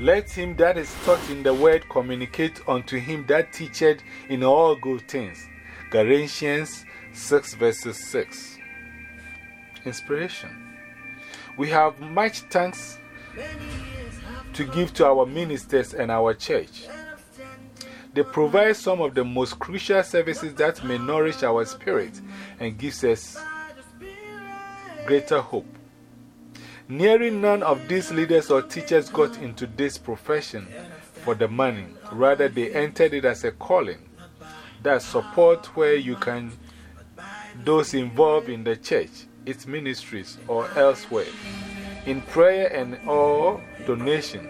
Let him that is taught in the word communicate unto him that teacheth in all good things. Galatians 6 verses 6. Inspiration. We have much thanks to give to our ministers and our church. They provide some of the most crucial services that may nourish our spirit and gives us greater hope. Nearly none of these leaders or teachers got into this profession for the money. Rather, they entered it as a calling. That support where you can, those involved in the church, its ministries, or elsewhere, in prayer and or donation.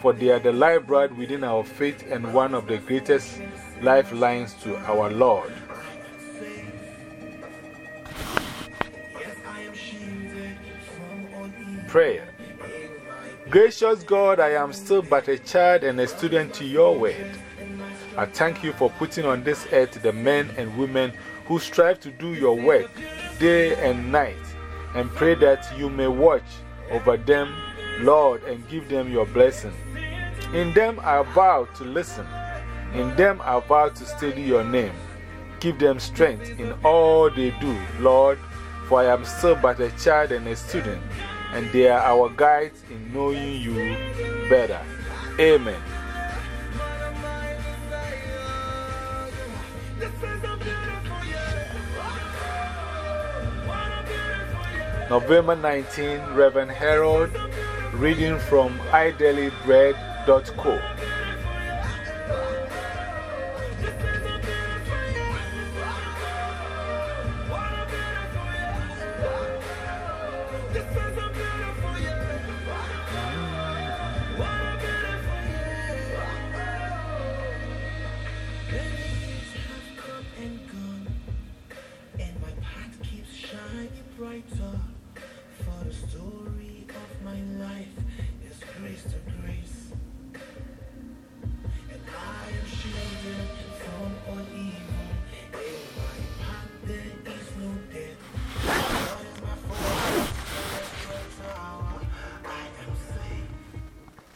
For they are the lifeblood within our faith and one of the greatest lifelines to our Lord. Prayer. Gracious God, I am still but a child and a student to your word. I thank you for putting on this earth the men and women who strive to do your work day and night and pray that you may watch over them, Lord, and give them your blessing. In them I vow to listen. In them I vow to study your name. Give them strength in all they do, Lord, for I am still but a child and a student and they are our guides in knowing you better. Amen. November 19, Reverend Harold, reading from idailybread.co. nights